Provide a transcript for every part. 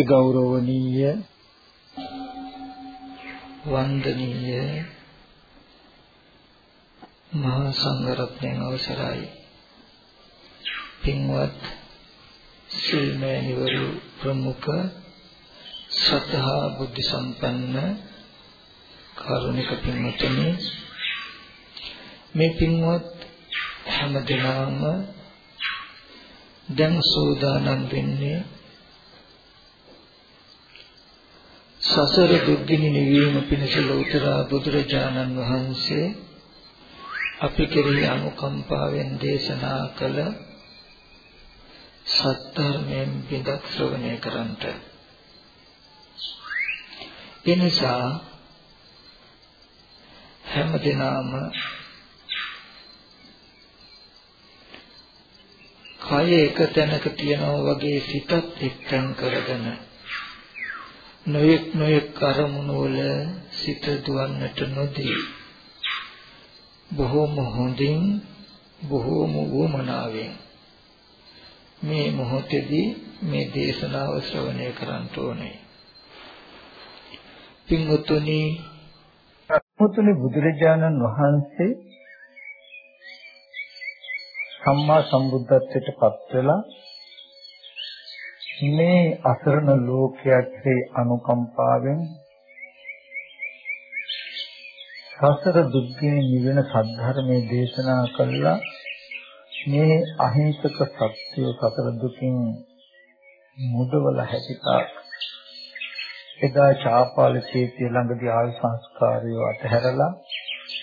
අති ගෞරවනීය වන්දනීය මහා සංඝරත්නයන් අවසරයි. පින්වත් සිල්මෑණිවරු ප්‍රමුඛ සතහා බුද්ධ සම්පන්න කරුණික පින්වත්නි මේ පින්වත් හැම දිනම දැන් සෝදානම් වෙන්නේ සසර දුක්ගිනි නිවීම පිණිස ලෝතර බුදුරජාණන් වහන්සේ අපි කෙරෙහි අනුකම්පාවෙන් දේශනා කළ සත්‍යයෙන් බිඳක් ශ්‍රවණය කරන්ට එනිසා හැම දිනම කය එක තැනක තියනවා වගේ සිතත් එක්තෙන් කරගෙන නොයෙක් නොයෙක් අරමුණු වල සිත දුවන්නට නොදී බොහෝම හොඳින් බොහෝම වමනාවෙන් මේ මොහොතේදී මේ දේශනාව ශ්‍රවණය කරන්න ඕනේ. පින්වතුනි මුතුනි බුදුරජාණන් වහන්සේ සම්මා සම්බුද්ධත්වයට පත් වෙලා මේ අසරණ ලෝකයේ අනුකම්පාවෙන් සසර දුක්ඛේ නිවන සද්ධර්මයේ දේශනා කළා. මේ අහිංසක සත්‍ය සසර දුකින් මුදවල හැකිතා එදා චාපාල චේතිය ළඟදී ආල් සංස්කාරය අතහැරලා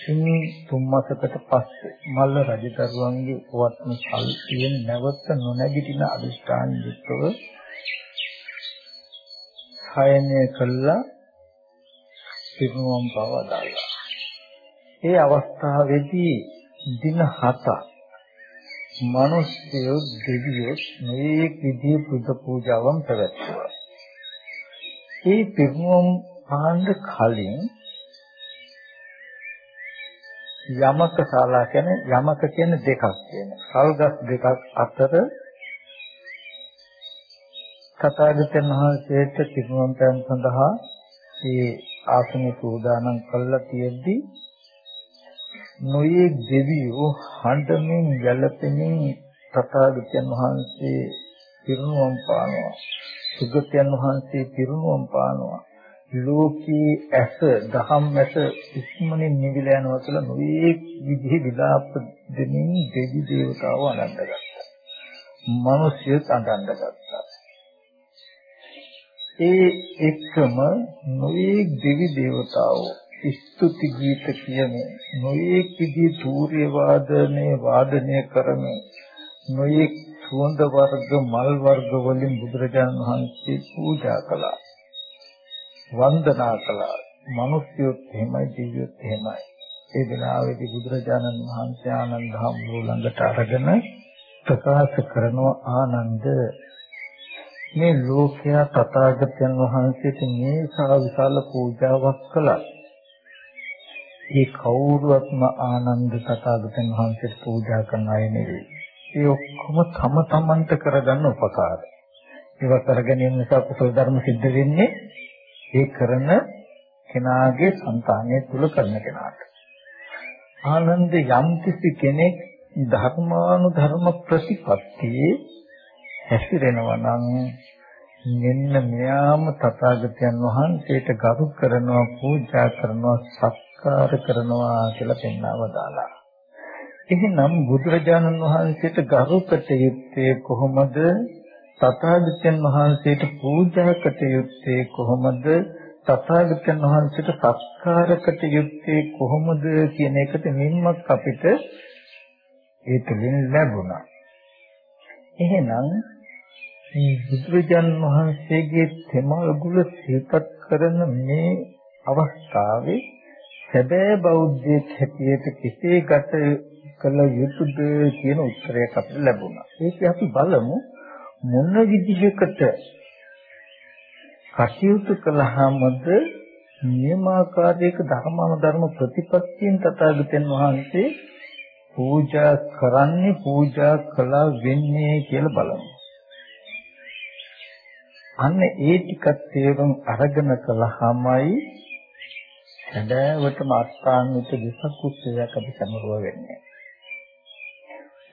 ඉන්නේ තුන් මාසකට පස්සේ මල්ල රජදරුවන්ගේ වත්ම සල්පියෙන් නැවත නොනැගිටින අදිෂ්ඨාන යුක්තව සයනය කළා පිරුණම් පවදාලා ඒ අවස්ථාවේදී දින 7ක් මිනිස්සු දෙවියෝ මේ විදිහේ පුද පූජාවන් පැවැත්වුවා. ඒ පිරුණම් පාණ්ඩ කලින් යමක ශාලා කියන්නේ යමක කියන්නේ දෙකක් කියන. කල්ගස් දෙකක් අතර තථාගතයන් වහන්සේට පිරුණම් පෑම් සඳහා මේ ආසනෙ සූදානම් කළා තියෙද්දී නොයේ දෙවියෝ හඬමින් ගැළපෙමින් තථාගතයන් වහන්සේ පිරුණුවම් පානවා සුගතයන් වහන්සේ පිරුණුවම් පානවා ලෝකී ඇස දහම් ඇස ඉක්මනින් නිවිලා යනවා කියලා නොයේ විදිහේ විලාප දෙමින් දෙවි දේවතාවෝ අනන්දගත්තා. මිනිස්යත් අනන්දගත්තා. ඒ එක්කම නොයේ දෙවි දේවතාවෝ. ස්තුති ගීත කියමින් නොයෙක් විදිහේ සූර්ය වාදනයේ වාදනය කරමින් නොයෙක් සුවඳ වර්ග මල් වර්ග වලින් බුදුරජාණන් වහන්සේ පූජා කළා. වන්දනා කළා. මිනිස්යොත් එහෙමයි දිව්‍යොත් එහෙමයි. ඒ වෙලාවේදී බුදුරජාණන් වහන්සේ ආනන්ද හම්බු ළඟට අරගෙන ප්‍රකාශ කරන ආනන්ද මේ ලෝකයා තථාගතයන් වහන්සේට මේ සා විශාල පූජාවක් කළා ඒ කවුරුවත්ම ආනන්ද තථාගතයන් වහන්සේට පූජා කරන අය නෙවෙයි. ඒ ඔක්කොම තම තමන්ට කරගන්න උපකාර. ඒවා කරගැනීම නිසා කුසල ධර්ම සිද්ධ වෙන්නේ ඒ කරන කෙනාගේ సంతානය තුල කරන කෙනාට. ආනන්ද යම්කිසි කෙනෙක් ධර්මානුධර්ම ප්‍රතිපත්තියේ හැසිරෙනවා නම් මෙන්න මෙයාම තථාගතයන් වහන්සේට ගරු කරනවා පූජා කරනවා සත් සත්කාර කරනවා කියලා පෙන්වව දාලා. එහෙනම් බුදුරජාණන් වහන්සේට ගරුකට යුත්තේ කොහොමද? තථාගතයන් වහන්සේට පූජාකට යුත්තේ කොහොමද? තථාගතයන් වහන්සේට සත්කාරකට යුත්තේ කොහොමද කියන එකට මින්මක් අපිට ඒ තුලින් ලැබුණා. එහෙනම් මේ බුදුරජාණන් වහන්සේගේ තෙමල් ගුල සිහිපත් කරන මේ අවස්ථාවේ සැබෑ බෞද්ධයෙක් හැටියට කෙසේ ගත කළ යුතුද කියන උත්තරයක් අපිට ලැබුණා. ඒක අපි බලමු මොන විදිහකට කටයුතු කළාමද නියමාකාරයක ධර්මානුධර්ම ප්‍රතිපත්තියෙන් තථාගතයන් වහන්සේ පූජා කරන්නේ පූජා කළා වෙන්නේ කියලා බලමු. අන්න ඒ ටිකක් තේරුම් අරගෙන කළාමයි සැබෑවටම අස්ථාන්විත විසකුස්සයක් අපි සමරුව වෙන්නේ.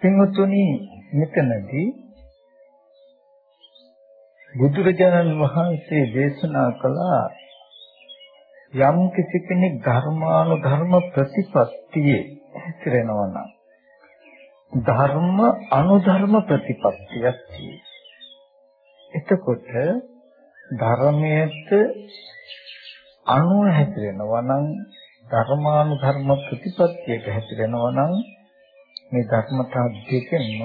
පින්වතුනි මෙතනදී බුදුරජාණන් වහන්සේ දේශනා කළා යම් කිසි කෙනෙක් ධර්මානුධර්ම ප්‍රතිපත්තියේ හැසිරෙනවා නම් ධර්ම අනුධර්ම ප්‍රතිපත්තියක් එතකොට ධර්මයට අනුව හැසිරෙනවා නම් ධර්මානුධර්ම ප්‍රතිපත්තියක හැසිරෙනවා නම් මේ ධර්මතා දෙකෙන්ම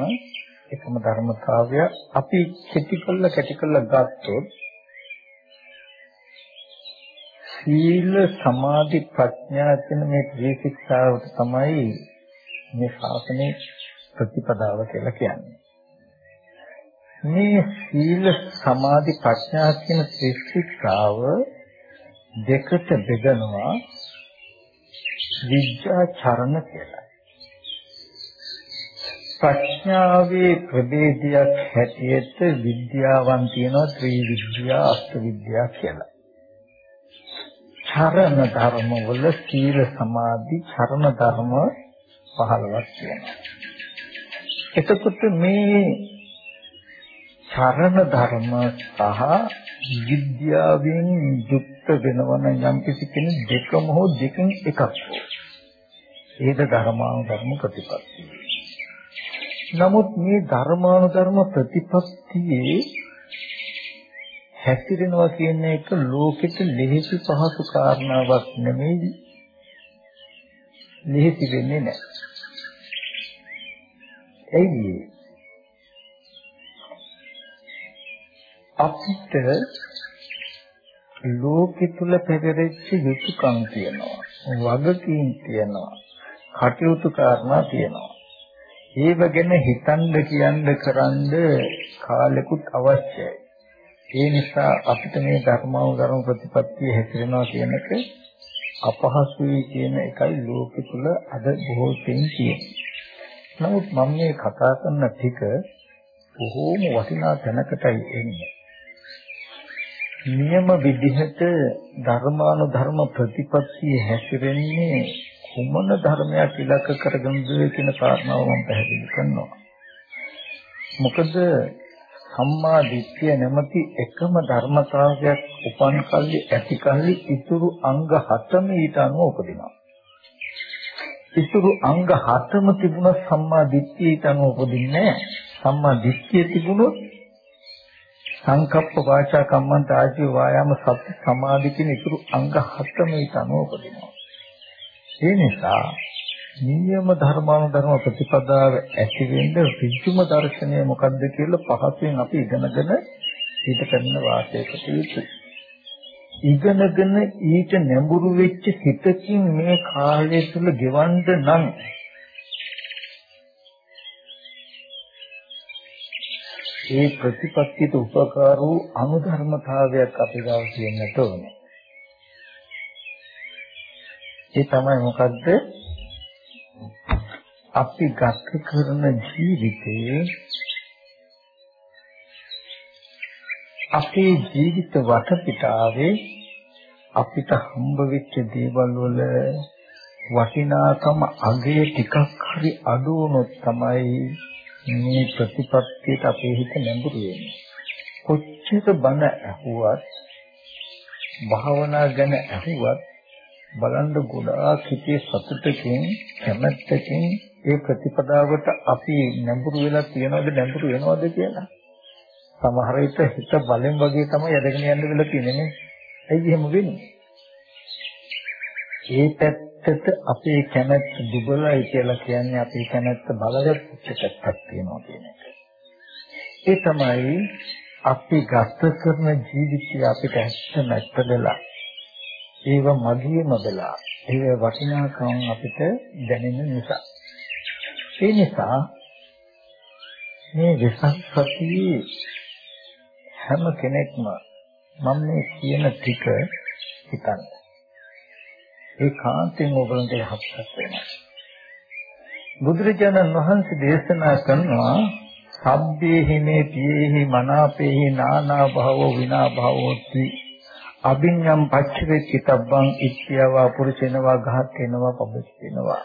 එකම ධර්මතාවය අපි කෙටි කළ කෙටි කළ ගත්තොත් සීල සමාධි ප්‍රඥා කියන මේ ත්‍රිශික්ෂාවට තමයි මේ ශාසනයේ ප්‍රතිපදාව කියලා කියන්නේ. මේ සීල සමාධි ප්‍රඥා කියන ත්‍රිශික්ෂාව දෙකට බෙදනවා විද්‍යා චරණ කියලා. ප්‍රඥාවේ ප්‍රභේදයක් හැටියට විද්‍යාවන් තියෙනවා ත්‍රිවිද්‍යා අෂ්ටවිද්‍යා කියලා. චරණ ධර්ම වල සීල සමාධි චරණ ධර්ම 15ක් තියෙනවා. එතකොට මේ චරණ ධර්ම සහ විද්‍යාවෙන් යුක්ත වෙනවන යම් කිසි කෙනෙක් දෙකම හෝ දෙකෙන් එකක් හෝ ඒද ධර්මානුධර්ම ප්‍රතිපත්තිය. නමුත් මේ ධර්මානුධර්ම ප්‍රතිපත්තියේ හැසිරෙනවා කියන එක ලෝකෙට ලෙහෙසි පහසු කාරණාවක් නෙමෙයි. ලෙහෙසි වෙන්නේ නැහැ. එයි අපිට ලෝකෙ තුල පැවරෙච්ච යුතුයකම් තියෙනවා වගකීම් තියෙනවා කටයුතු කාරණා තියෙනවා ඒව ගැන හිතන්න කියන්න කරන්න කාලෙකුත් අවශ්‍යයි ඒ නිසා අපිට මේ ධර්මානුධර්ම ප්‍රතිපත්තිය හැසිරෙනවා කියන එක අපහසුයි කියන එකයි ලෝකෙ තුල අද බොහෝ තෙන් තියෙන්නේ. නමුත් මම මේ කතා කරන ටික බොහෝම වටිනා තැනකටයි එන්නේ. නියම විදිහට ධර්මානුධර්ම ප්‍රතිපත්තිය හැසිරෙන්නේ කුමන ධර්මයක් ඉලක්ක කරගෙනද කියන කාරණාව මම පැහැදිලි කරනවා. මොකද සම්මා දිට්ඨිය නැමැති එකම ධර්මතාවයක් උපන් කල්ලි ඇති කල්ලි ඉතුරු අංග හතම ඊට අනුව උපදිනවා. ඉතුරු අංග හතම තිබුණොත් සම්මා දිට්ඨියට අනුව උපදින්නේ සම්මා දිට්ඨිය තිබුණොත් සංකප්ප වාචා කම්මන්ත ආජීව වායාම සති සමාධි කියන ඉතුරු අංග හතම ඊට අනුව උපදිනවා. ඒ නිසා නියම ධර්මානුධර්ම ප්‍රතිපදාව ඇති වෙන්න ඍජුම දර්ශනය මොකක්ද කියලා පහසෙන් අපි ඉගෙනගෙන ඊට කරන වාසයකට යුතුයි. ඉගෙනගෙන ඊට නැඹුරු වෙච්ච හිතකින් මේ කාලය තුල ගෙවන්න නම් ඒ ප්‍රතිපත්තියට උපකාර වූ අනුධර්මතාවයක් අපි ගාව තියෙන්නට ඕනේ. ඒ තමයි මොකද්ද? අපි ගත කරන ජීවිතයේ අපේ ජීවිත වටපිටාවේ අපිට හම්බ වෙච්ච දේවල් වල වටිනාකම අගේ ටිකක් හරි අඩු වුණොත් තමයි මේ ප්‍රතිපත්තියට අපේ හිත නැඹුරු වෙන්නේ. කොච්චර බණ ඇහුවත් භාවනා ගැන ඇහුවත් බලන්න ගොඩාක් හිතේ සතුටකින් කැමැත්තකින් ඒ ප්‍රතිපදාවට අපි නැඹුරු වෙලා තියනවද නැඹුරු වෙනවද කියලා. සමහර විට හිත බලෙන් වගේ තමයි යදගෙන යන්න වෙලා තියෙන්නේ නේ. ඇයි එහෙම වෙන්නේ? ඒ පැත්තට අපේ කැමැත්ත දුබලයි කියලා කියන්නේ අපේ කැමැත්ත බලගත් පැත්තක් තියෙනවා කියන එක. ඒ තමයි අපි ගත කරන ජීවිතය අපිට ඇත්ත නැත්ත දෙලා ඒව මගියම වෙලා ඒ වටිනාකම් අපිට දැනෙන නිසා ඒ නිසා මේ වෙසක් සතියේ හැම කෙනෙක්ම මම මේ කියන ටික හිතන්න. ඒ කාන්තෙන් ඔයගලන්ට යහපත් වෙනවා. බුදුරජාණන් වහන්සේ දේශනා කරනවා සබ්බේහි මේ පියේහි මනාපේහි නානා භවෝ විනා භවෝති. අභිඤ්ඤම් පච්චවේ චිතබ්බං ඉච්ඡාවා පුරුෂේනවා ඝාතේනවා පබ්බචේනවා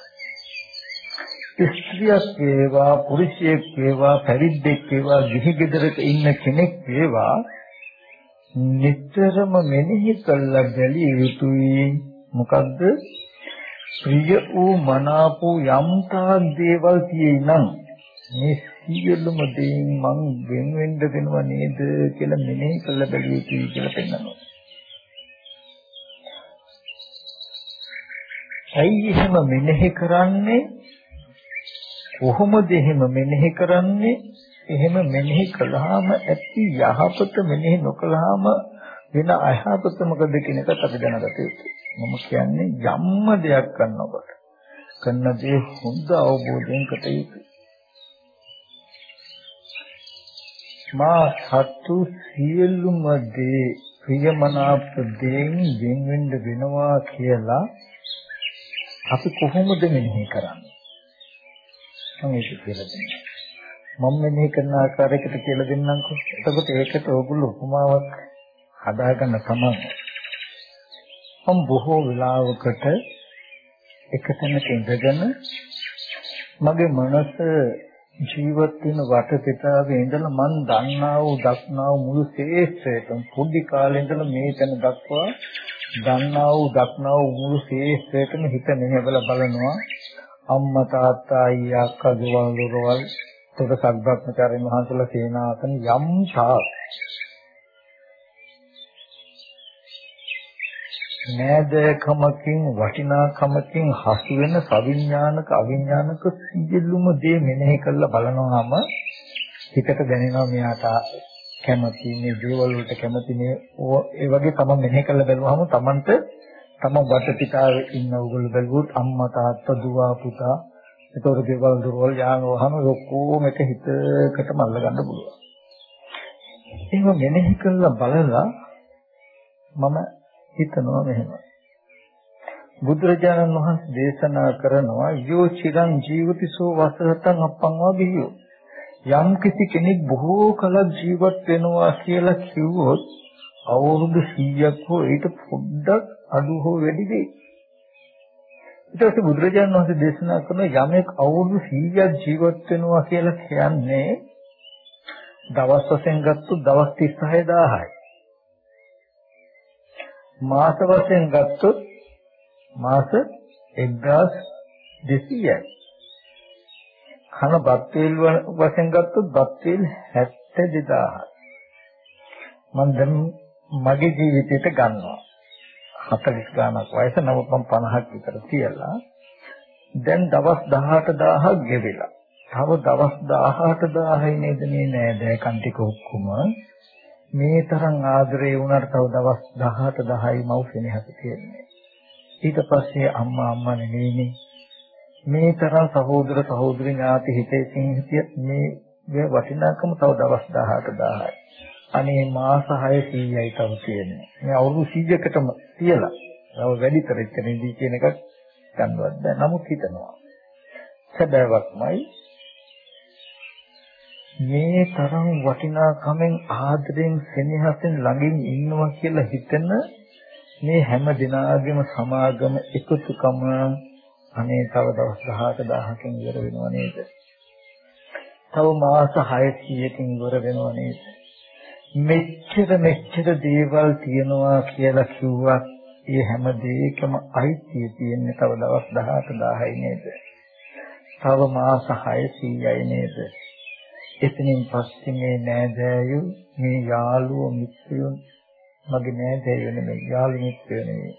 ස්ත්‍රියක් වේවා පුරුෂයෙක් වේවා පැවිද්දෙක් වේවා ගිහි ගෙදරක ඉන්න කෙනෙක් වේවා නිතරම මෙනෙහි කළා බැලිය යුතුයි. මොකද්ද ප්‍රිය වූ මනාප වූ යම් තාක් දේවල් තියෙනම් මේ සියලුම දේන් මං වෙන වෙන්න දෙනව නේද කියලා මෙනෙහි කළා බැලිය යුතුයි කියලා පෙන්නනවා ඇයි එහෙම මෙනෙහි කරන්නේ කොහොමද එහෙම මෙනෙහි කරන්නේ? එහෙම මෙනෙහි කළාම ඇති යහපත මෙනෙහි නොකළාම වෙන අයහපත මොකද කියන එකත් අපි දැනගත යුතුයි. මම කියන්නේ යම්ම දෙයක් කරනකොට කරන දේ හොඳ අවබෝධයෙන් කට යුතුයි. මා සතු සියලුම දේ ප්‍රියමනාප දේන් වෙන වෙන්න වෙනවා කියලා අපි කොහොමද මෙනෙහි කරන්නේ? මම ඒක කියලා දෙන්නම්. මම මෙනෙහි කරන ආකාරයකට කියලා දෙන්නම්කෝ. එතකොට ඒකට ඕගොල්ලෝ උපමාවක් හදාගන්න තමයි. මම බොහෝ වෙලාවකට එක තැනක ඉඳගෙන මගේ මනස ජීවත් වෙන වටපිටාවේ ඉඳලා මම දන්නා වූ දක්නා වූ මුළු ශේෂ්ත්‍රයටම පොඩි කාලේ ඉඳලා මේ තැන දක්වා දන්නා වූ දක්නා වූ මුළු ශේෂ්ත්‍රයටම හිත මෙහෙवला බලනවා. අම්මා තාත්තා අයියා අක්කා ගෙවල් දොරවල් තොට සග්බ්‍රහ්මචාරින් වහන්සේලා සේනාසන යම් ඡාක් නෑදකමකින් වටිනාකමකින් හසු වෙන සවිඥානික අවිඥානික සියලුම දේ මෙනෙහි කරලා බලනවාම හිතට දැනෙනවා මෙයාට කැමති මේ දේවල් වලට කැමති මේ ඒ වගේ තමයි මෙනෙහි කරලා බලුවාම Tamanට තම වටපිටාවේ ඉන්න ඕගොල්ලෝ බැලුවොත් අම්මා තාත්තා දුව පුතා ඒතොර දේවල් දුරවල් යාන වහම ඔක්කොම එක හිතකටම අල්ලගන්න පුළුවන්. ඒක මෙනෙහි කරලා බලලා මම හිතනවා මෙහෙම. බුදුරජාණන් වහන්සේ දේශනා කරනවා යෝ චිරං ජීවිතසෝ වසහතං අප්පංවා බියෝ. යම් කිසි කෙනෙක් බොහෝ කලක් ජීවත් වෙනවා කියලා කිව්වොත් අවුරුදු 100ක් හෝ ඊට පොඩ්ඩක් අඩු හෝ වැඩි වෙයි. ඊට පස්සේ බුදුරජාණන් වහන්සේ දේශනා කරන යමෙක් අවුරුදු 100ක් ජීවත් වෙනවා කියලා කියන්නේ දවස් වශයෙන් ගත්තොත් දවස් 36000යි. මාස වශයෙන් ගත්තොත් මාස 1200යි. කන බත් වේල් වශයෙන් ගත්තොත් බත් වේල් 72000යි. මම දැන් මගේ ජීවිතේට ගන්නවා. 40 ගානක් වයස නමුත් මම 50ක් විතර තියලා දැන් දවස් 18000ක් ගෙවිලා. තව දවස් 18000යි නේද මේ නෑදෑකන් ටික ඔක්කොම මේ තරම් ආදරේ වුණාට තව දවස් 18000යි මව් කෙනෙක් තියෙන්නේ. ඊට පස්සේ අම්මා අම්මා නෙමෙයිනේ. මේ තරම් සහෝදර සහෝදරි ඥාති හිතේ සිංහිතිය මේ වටිනාකම තව දවස් 18000යි. අනේ මාස 600යි තව තියෙන්නේ. මේ අවුරුදු 100කටම තියලා. තව වැඩිතර එතනදී කියන එකක් ගන්නවත් බෑ. නමුත් හිතනවා. සැබෑවක්මයි මේ තරම් වටිනාකමෙන් ආදරෙන් සෙනෙහසෙන් ළඟින් ඉන්නවා කියලා හිතන මේ හැම දිනාගෙම සමාගම එකතුකම අනේ තව දවස් 18000කින් ඉවර වෙනව නේද? තව මාස 600කින් ඉවර වෙනව නේද? මෙච්චර මෙච්චර දේවල් තියනවා කියලා කිව්වත් ඒ හැම දෙයකම අයිතිය තියෙන්නේ තව දවස් 18000යි නේද? තව මාස 600යි නේද? එතනින් පස්සේ මේ නෑදෑයෝ මේ යාළුවෝ මිත්‍රයෝ මගේ නෑදෑයෝ නෙමෙයි යාළු මිත්‍රයෝ නෙමෙයි.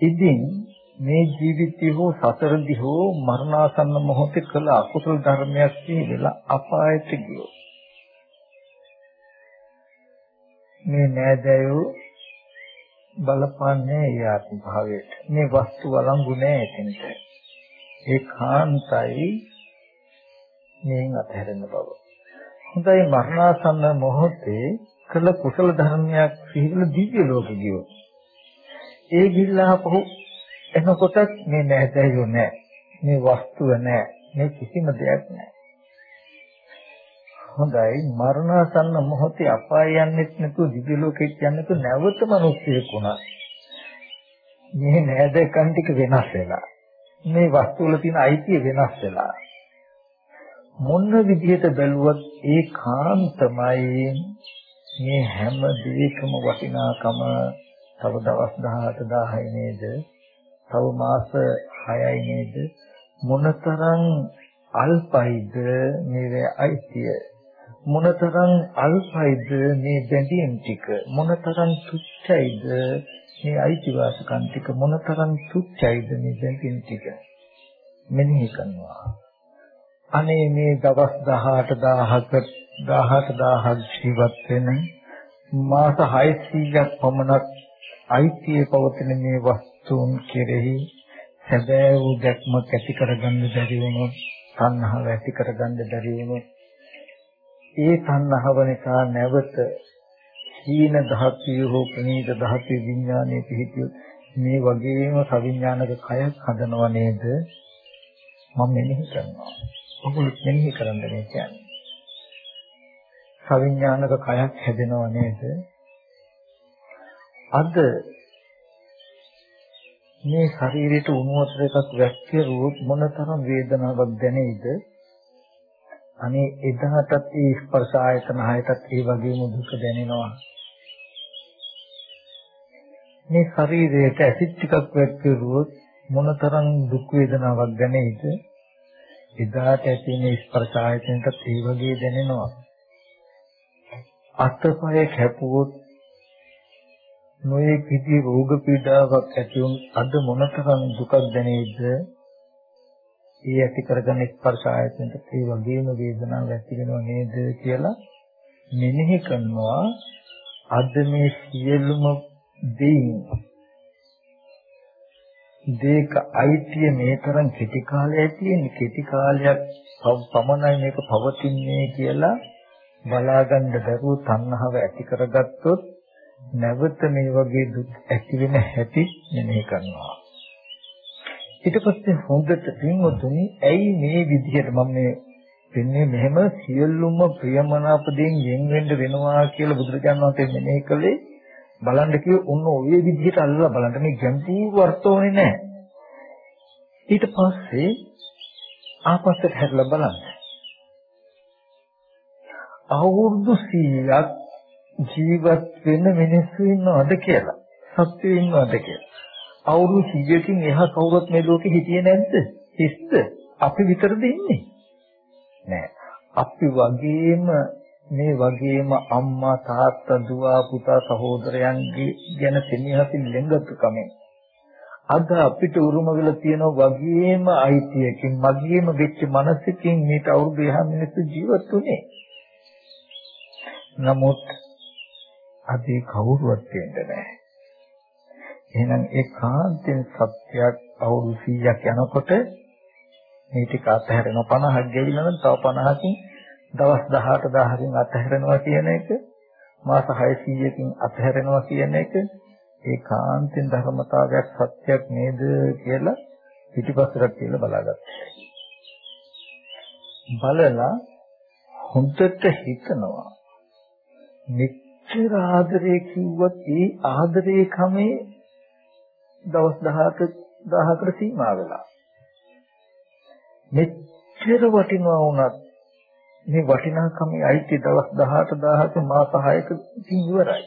ඉතින් මේ ජීවිතය හෝ සතරදි හෝ මරණාසන්න මොහොතේ කළ අකුසල ධර්මයක් කියලා අපායට ගියෝ. මේ නෑදෑයෝ බලපන්නේ ඒ ආත්ම භාවයට. මේ වස්තු වළංගු නෑ එතනට. ඒ කාන්තයි මේන් අතහැරෙන බව. හොඳයි මරණාසන්න මොහොතේ කළ කුසල ධර්මයක් සිහිවල දිව්‍ය ලෝකෙ ගියොත් ඒ ගිල්ලාපහු එනකොට මේ නැහැදැයියෝ නැහැ. මේ වස්තුව නැහැ. මේ කිසිම දෙයක් නැහැ. හොඳයි මරණාසන්න මොහොතේ අපාය යන්නෙත් නැතුව දිව්‍ය ලෝකෙට යන්නේ නැතුව නැවත මිනිස්සෙක් වුණා. මේ නෑදකම් ටික වෙනස් වෙලා. මේ වස්තු වල තියෙන අයිතිය වෙනස් වෙලා. මොන විදිහට බැලුවත් ඒ කාන්තමයි මේ හැම දෙයකම වටිනාකම තව දවස් 18 1000යි නේද? තව මාස 6යි නේද? මොනතරම් අල්පයිද මේ අයිතිය? මොනතරම් අල්පයිද මේ බැඳීම් ටික? මොනතරම් තුච්චයිද මේ අයිතිවාසිකම් ටික? මොනතරම් තුච්චයිද මේ බැඳීම් ටික? මෙනෙහි කරනවා. අනේ මේ දවස් 18000ක 18000ක් ජීවත් වෙන මාස 600ක් පමණක් අයිතිය පවතින මේ වස්තුන් කෙරෙහි සැබෑ වූ දැක්මක් ඇති කරගන්න බැරි වුණොත් තණ්හාව ඇති කරගන්න බැරි වුණොත් ඒ තණ්හාව නිසා නැවත සීන ධාතිය හෝ ප්‍රනීත ධාතිය විඥානයේ පිහිටියොත් මේ වගේම සවිඥානික කයක් හදනව නේද? මම මෙනෙහි කරනවා. ඔගොල්ලෝ මෙනෙහි කරන්න මේ කියන්නේ සවිඥානික කයක් හැදෙනව නේද අද මේ ශරීරයට උණු වතුර එකක් වැක්කිරුවොත් මොනතරම් වේදනාවක් දැනෙයිද අනේ එදාටත් ඒ ස්පර්ශ ආයතන හයටත් ඒ වගේම දුක දැනෙනවා. මේ ශරීරයට ඇසිඩ් ටිකක් වැක්කිරුවොත් මොනතරම් දුක් වේදනාවක් දැනෙයිද? එදාට ඇති මේ ස්පර්ශ ආයතනටත් ඒ වගේ දැනෙනවා. අතපය කැපුවොත් නොයේ කිසි රෝග පීඩාවක් ඇති වුන් අද මොනතරම් දුකක් දැනෙයිද? ඒ ඇති කරගන්න ස්පර්ශ ආයතනට ඒ වගේම වේදනාවක් ඇති වෙනව නේද කියලා මෙනෙහි කරනවා අද මේ සියලුම දෙයින් දෙක අයිතිය මේ තරම් කෙටි කාලයක් තියෙන කෙටි කාලයක් පමණයි මේක පවතින්නේ කියලා බලාගන්න බැරුව තණ්හාව ඇති කරගත්තොත් නැවත මේ වගේ දුක් ඇති වෙන හැටි මෙනෙහි කරනවා. ඊට පස්සේ හොඳට පින්වතුනි ඇයි මේ විදිහට මම මේ වෙන්නේ? මෙහෙම සියලුම ප්‍රියමනාප දෙයින් යෙන් වෙන්න වෙනවා කියලා බුදුරජාණන් වහන්සේ මෙනෙහි කළේ බලන්න කිව්ව උන්න ඔය විදිහට අල්ලලා බලන්න මේ ගැඹුරු අර්ථ ඕනේ නැහැ ඊට පස්සේ ආපස්සට හැරිලා බලන්න අවුරුදු 100ක් ජීවත් වෙන මිනිස්සු ඉන්නවද කියලා සත්‍යය ඉන්නවද කියලා අවුරුදු 100කින් එහා කවුරුත් මේ ලෝකෙ හිටියේ නැද්ද? හිස්ද? අපි විතරද ඉන්නේ? නෑ. අපි වගේම මේ වගේම අම්මා තාත්තා දුව පුතා සහෝදරයන්ගේ ගැන සෙනෙහසින් ලෙංගතුකමෙන් අද අපිට උරුම වෙලා තියෙන වගේම අයිතියකින් මගේම වෙච්ච මනසකින් මේට අවුරුදු එහා මිනිස්සු ජීවත් වුනේ. නමුත් අද කවුරුවත් වෙන්නේ නැහැ. එහෙනම් ඒ කාන්තෙන් සත්‍යයක් අවුරුදු 100ක් යනකොට මේ ටික අතහැරෙන 50ක් ගෙවිලා නම් තව 50කින් දවස් 18000කින් අතහැරෙනවා කියන එක මාස 600කින් අතහැරෙනවා කියන එක ඒ කාන්තෙන් ධර්මතාවයක් සත්‍යයක් නේද කියලා පිටිපස්සට කියලා බලාගත්තා. බලලා හොඳට හිතනවා මෙච්චර ආදරේ කිව්වත් ඒ ආදරේ කමේ දවස් 10ක 1000කට සීමා වෙලා. මෙච්චර වටිනවා වුණත් මේ වටිනාකමේ අයිති දවස් 18 1000ක මාස 6ක ඉවරයි.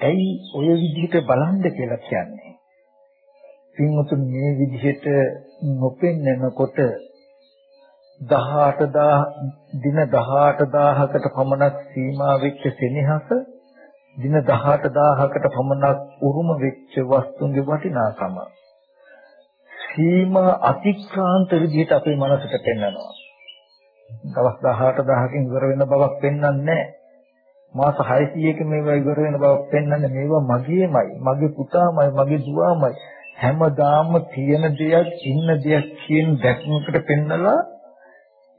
ඇයි ඔය විදිහට බලන්න කියලා කියන්නේ? පින්වතුන් මේ විදිහට නොපෙන්නකොට 18000 දින 18000කට පමණක් සීමා වෙච්ච සෙනෙහස දින 18000කට පමණක් උරුම වෙච්ච වස්තුන්ගේ වටිනාකම සීමා අතික්‍රාන්ත විදිහට අපේ මනසට පෙන්වනවා. දවස් 18000කින් ඉවර වෙන බවක් පෙන්වන්නේ නැහැ. මාස 600කින් මේවා ඉවර වෙන බවක් පෙන්වන්නේ මේවා මගේමයි, මගේ පුතාමයි, මගේ දුවාමයි. හැමදාම තියෙන දෙයක්, ඉන්න දෙයක් කියන දැක්මකට පෙන්නලා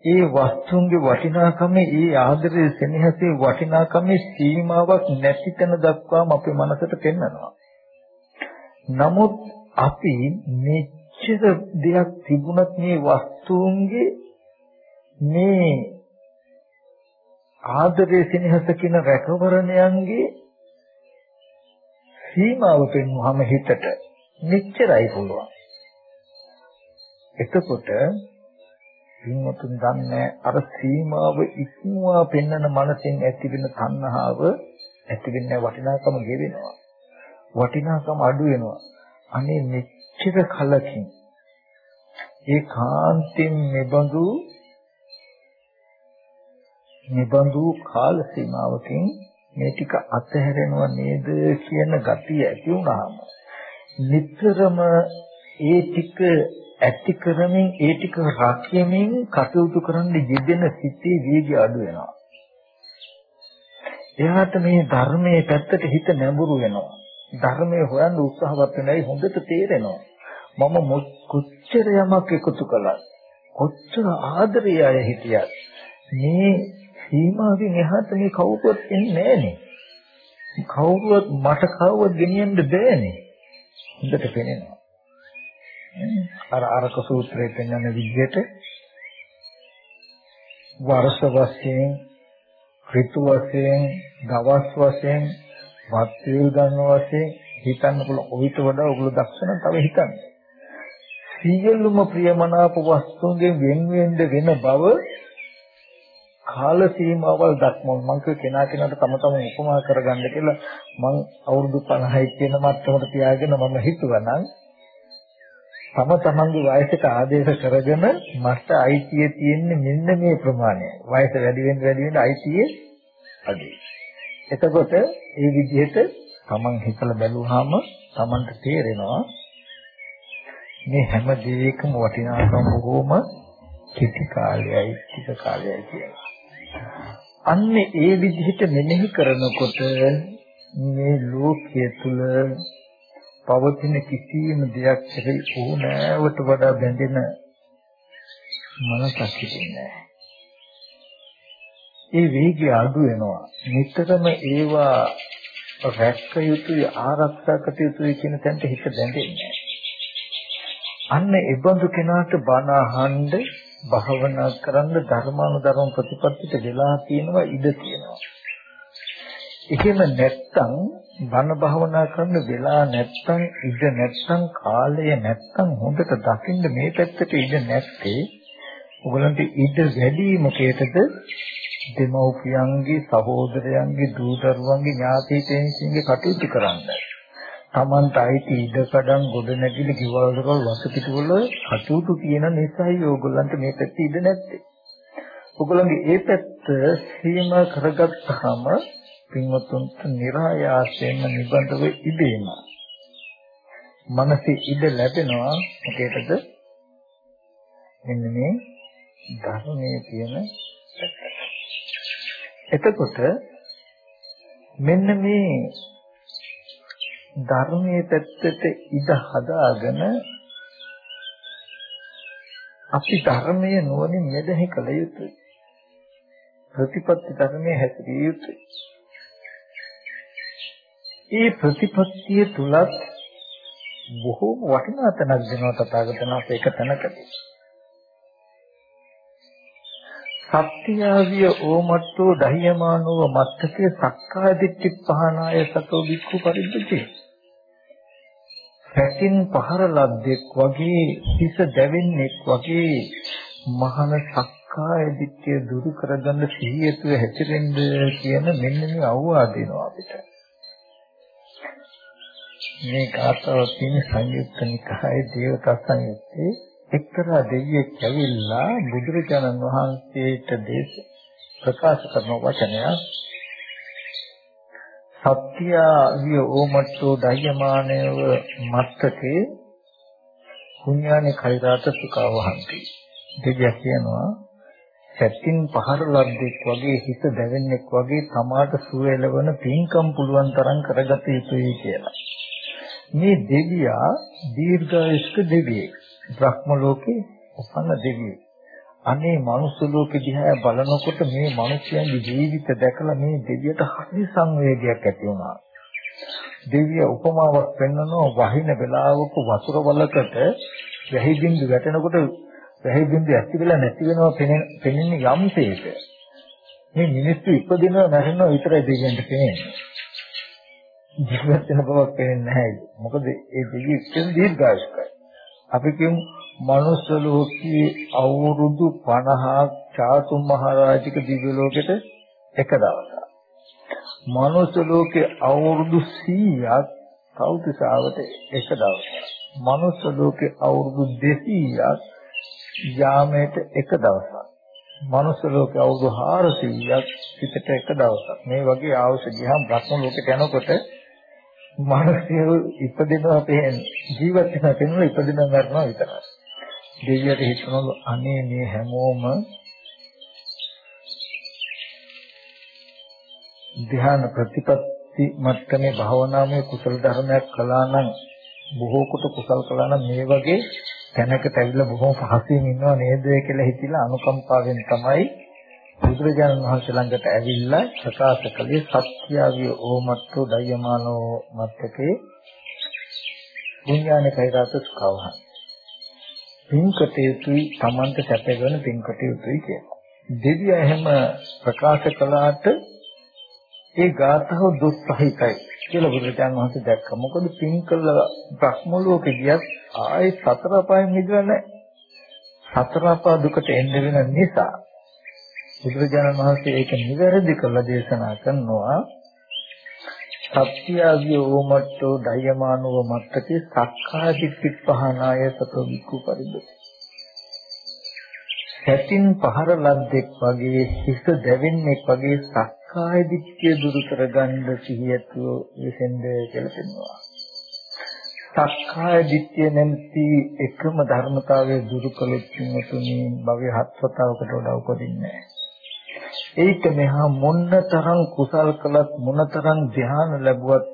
ඒ වස්තුන්ගේ වටිනාකම ඒ ආදරයේ සෙනෙහසේ වටිනාකමේ සීමාවක් නැති තැන දක්වාම අපේ මනසට පෙන්වනවා. නමුත් අපි මෙච්චර දෙයක් තිබුණත් මේ වස්තුන්ගේ මේ ආදරයේ සෙනෙහස කියන රැකවරණයන්ගේ සීමාව පෙන්වුවම හිතට මෙච්චරයි පුළුවන්. එතකොට පින්වතුන් දන්නේ අර සීමාව ඉක්මවා පෙන්වන මනසෙන් ඇතිවෙන තණ්හාව ඇතිවෙන්නේ වටිනාකම ගෙවෙනවා. වටිනාකම අඩු වෙනවා. අනේ මෙච්චර කලකින් ඒ කාන්තෙන් මෙබඳු මෙබඳු කාල සීමාවකින් මේ ටික අතහැරෙනව නේද කියන ගතිය ඇති වුණාම නිතරම ඒ ටික ඇති කරමින් ඒ ටික රැකීමෙන් කටයුතු කරන්න යෙදෙන සිතේ වේගය අඩු වෙනවා. එයාට මේ ධර්මයේ පැත්තට හිත නැඹුරු වෙනවා. ධර්මයේ හොයන්න උත්සාහවත් වෙනයි හොඳට තේරෙනවා. මම කොච්චර යමක් එකතු කළත් කොච්චර ආදරය අය හිටියත් මේ සීමාවෙන් එහාට මේ කවුරුවත් එන්නේ නැහනේ. කවුරුවත් මට කවුරුවත් ගෙනියන්න බෑනේ. හොඳට පේනවා. අර අරක සූත්‍රයේ පෙන්වන විදිහට වර්ෂ වශයෙන් ඍතු වශයෙන් දවස් වශයෙන් වත් වේල් ගන්න වශයෙන් හිතන්න පුළුවන් ඔయిత වඩා ඔගොල්ලෝ දක්ෂ නම් තව හිතන්න සියලුම ප්‍රියමනාප වස්තුන්ගෙන් වෙන වෙන්න වෙන බව කාල සීමාවල් දක්වන මම කෙනා කෙනාට තම තම උපමා කරගන්න කියලා මම අවුරුදු 50යි කියන මට්ටමට තියාගෙන මම හිතුවා නම් තම තමන්ගේ වයසට ආදේශ කරගෙන මට අයිතිය තියෙන්නේ මෙන්න මේ ප්‍රමාණය. වයස වැඩි වෙන වැඩි වෙන අයිතිය අඩුයි. එතකොට ඒ විදිහට තමන් හිතලා බැලුවාම තමන්ට තේරෙනවා මේ හැම දෙයකම වටිනාකම බොහෝම කිසි කාලයයි ටික කාලයයි කියලා. අන්නේ ඒ විදිහට මෙනෙහි කරනකොට මේ ලෝකයේ තුල පවතින කිසියම් දෙයක් කෙරෙහි ඕනෑවට වඩා බැඳෙන මනසක් හිටින්නේ ඒ වේගය අඩු වෙනවා. නිතරම ඒවා රැක්ක යුතුයි ආරක්ෂා කර යුතුයි කියන තැනට හිත බැඳෙන්නේ අන්න ඒබඳු කෙනාට බණ අහන්න භාවනා කරන්න ධර්මානුධර්ම ප්‍රතිපත්තිට වෙලා තියෙනවා ඉඩ තියෙනවා. එහෙම නැත්තම් බණ භාවනා කරන වෙලා නැත්තම් ඉඩ නැත්තම් කාලය නැත්තම් හොඳට දකින්න මේ පැත්තට ඉඩ නැත්තේ ඔයගලන්ට ඉඩ වැඩි මොකේද දෙමව්පියන්ගේ සහෝදරයන්ගේ දූ දරුවන්ගේ ඥාතීන්ගේ කටයුතු කරන්න. Tamanta අයිති ඉඩකඩම් ගොඩ නැගිලි කිවල් දරවල් වසපිටුවල කටයුතු තියෙන නිසායි ඕගොල්ලන්ට මේ පැත්තේ ඉඩ නැත්තේ. ඔයගොල්ලන්ගේ ඒ පැත්ත සීමා කරගත්තාම පින්වතුන්ට નિરાයාසයෙන්ම නිබඳව ඉදීම. මනසේ ඉඩ ලැබෙනවා මොකේද? මෙන්න මේ ධර්මයේ තියෙන එතකොට මෙන්න මේ ධර්මයේ පැත්තට ඉඩ හදාගෙන අපි ධර්මයේ නුවණින් මෙදෙහි කළ යුතුයි. ප්‍රතිපත්ති ධර්මයේ හැසිරිය යුතුයි. ඒ ප්‍රතිපත්තිය තුලත් බොහෝම වටිනා තැනක් දෙනවා තථාගතයන් වහන්සේ එක තැනකදී. සත්‍යාවිය ඕමත්තෝ දහයමානෝ මත්තකේ සක්කාය දිට්ඨි පහනාය සතෝ වික්ඛු පරිද්දති. පැකින් පහර ලද්දෙක් වගේ හිස දැවෙන්නෙක් වගේ මහන සක්කාය දිට්ඨිය දුරු කරගන්න සිහියතුව හැතිරෙන්න කියන මෙන්න මේ අවවාද දෙනවා අපිට. මේ කාතාව තියෙන සංයුක්ත නිකායේ දේවතා සංයුත්තේ එක්තරා දෙවියෙක් ඇවිල්ලා බුදුරජාණන් වහන්සේට දේශ ප්‍රකාශ කරන වචනය සත්‍ය විය ඕමට්ටෝ දයමානව මත්තකේ පුඤ්ඤානේ කෛරාත සුඛවහන්ති දෙවියා කියනවා සැත්තින් පහර ලද්දෙක් වගේ හිත දැවෙන්නෙක් වගේ තමාට සුවයලවන පින්කම් පුළුවන් තරම් කරගත යුතුයි කියලා. මේ දෙවියා දීර්ඝායුෂ්ක දෙවියෙක්. බ්‍රහ්ම ලෝකේ උපන්න දෙවියෙක්. අනේ මනුස්ස ලෝකෙ දිහා බලනකොට මේ මිනිස්යන්ගේ ජීවිත දැකලා මේ දෙවියට හරි සංවේගයක් ඇති වුණා. දෙවිය උපමාවක් පෙන්වනවා වහින වෙලාවක වතුර වලකට වැහි බින්දු වැටෙනකොට වැහි බින්දු ඇති වෙලා නැති වෙනවා පෙනෙන්නේ යම්සේක. මේ මිනිස්සු ඉපදිනවා මැරෙනවා විතරයි දෙවියන්ට පේන්නේ. ජීවත් වෙන බවක් පේන්නේ නැහැ. මොකද ඒ දෙවියන් කියන දීර්ඝායුෂකයි. අපි කියමු මනුස්ස ලෝකයේ අවුරුදු 50ක් චාතුම් මහරජික දිව්‍ය ලෝකෙට එක දවසක්. මනුස්ස ලෝකයේ අවුරුදු 100ක් කෞතිසාවට එක දවසක්. මනුස්ස ලෝකයේ අවුරුදු 200ක් යාමයට එක දවසක්. මනුස්ස ලෝකයේ අවුරුදු 400ක් පිටට එක දවසක්. මේ වගේ ආවශ්‍ය ගියහම බ්‍රහ්ම ලෝකයට යනකොට මානසිකව ඉපදෙනවා පේන්නේ ජීවත් වෙනවා පේනවා ඉපදෙනවා මරනවා විතරයි. දෙවියට හිතනවලු අනේ මේ හැමෝම ධ්‍යාන ප්‍රතිපත්ති මට්ටමේ භාවනාවේ කුසල ධර්මයක් කළා නම් බොහෝ කොට කුසල් කළා නම් මේ වගේ තැනකට ඇවිල්ලා බොහොම පහසුවෙන් ඉන්නව නේද කියලා හිතලා අනුකම්පාවෙන් තමයි බුදුරජාණන් වහන්සේ ළඟට ඇවිල්ලා ප්‍රකාශ කළේ සත්‍යාවිය ඕමත්තෝ දයමානෝ මත්තකේ විඥානිකයි රාත සුඛවහන් පින්කටේතුයි Tamanta සැපගෙන පින්කටේතුයි කියලා. දෙවිය එහෙම ප්‍රකාශ කළාට ඒ ගාථාව දුස්සහිතයි කියලා බුදුරජාණන් වහන්සේ දැක්කා. මොකද පින් කළ බ්‍රහ්ම ලෝකෙ ගියත් ආයේ සතර අපායෙන් මිදෙන්නේ නැහැ. සතර අපා දුකට එන්න වෙන නිසා බුදුරජාණන් වහන්සේ ඒක නිවැරදි කරලා දේශනා කරනවා. සත්‍යාවිය ඕමට්ටෝ දයමානව මත්තකේ සක්කාය දිට්ඨි පහනාය සතෝ විකු පරිදු. සැටින් පහර ලද්දෙක් වගේ හිස දැවෙන්නෙක් වගේ සක්කාය දිට්ඨිය දුරු කරගන්න සිහියතු විසෙන්ද කියලා පෙන්වනවා. සක්කාය දිට්ඨිය නැමැති එකම ධර්මතාවය දුරු කළොත් තුනි භවය හත්වතාවකට වඩා උපදින්නේ නැහැ. ඒක මෙහා මොන්නතරම් කුසල් කළත් මොනතරම් ධ්‍යාන ලැබුවත්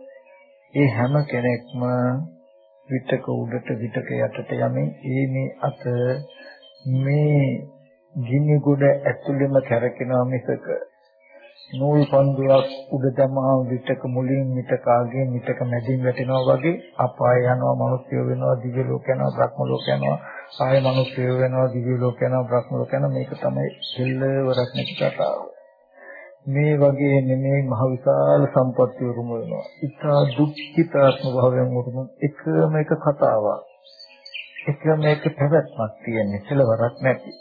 ඒ හැම කෙනෙක්ම විතක උඩට විතක යටට යමින් ඒ මේ අත මේ ගිනි ගොඩ ඇතුළෙම කැරකෙනවා මිසක. නූල් පන්දුවක් උඩ දමා විතක මුලින් මිතක ආගේ මිතක මැදින් වැටෙනවා වගේ අපාය යනවා මිනිස්සු වෙනවා දිව්‍ය ලෝක යනවා බ්‍රහ්ම ලෝක යනවා ආය මිනිස්සු වෙනවා දිව්‍ය ලෝක යනවා බ්‍රහ්ම ලෝක යනවා. මේක තමයි කෙල්ලවරක් නැති කතාව. මේ වගේ නෙමෙයි මහ විශාල සම්පත්තිය උරුම වෙනවා. ඉතා දුක්ඛිතාත්ම භාවයෙන් උරුම එකම එක කතාවක්. එකම එක පැවැත්මක් තියෙන කෙලවරක් නැති.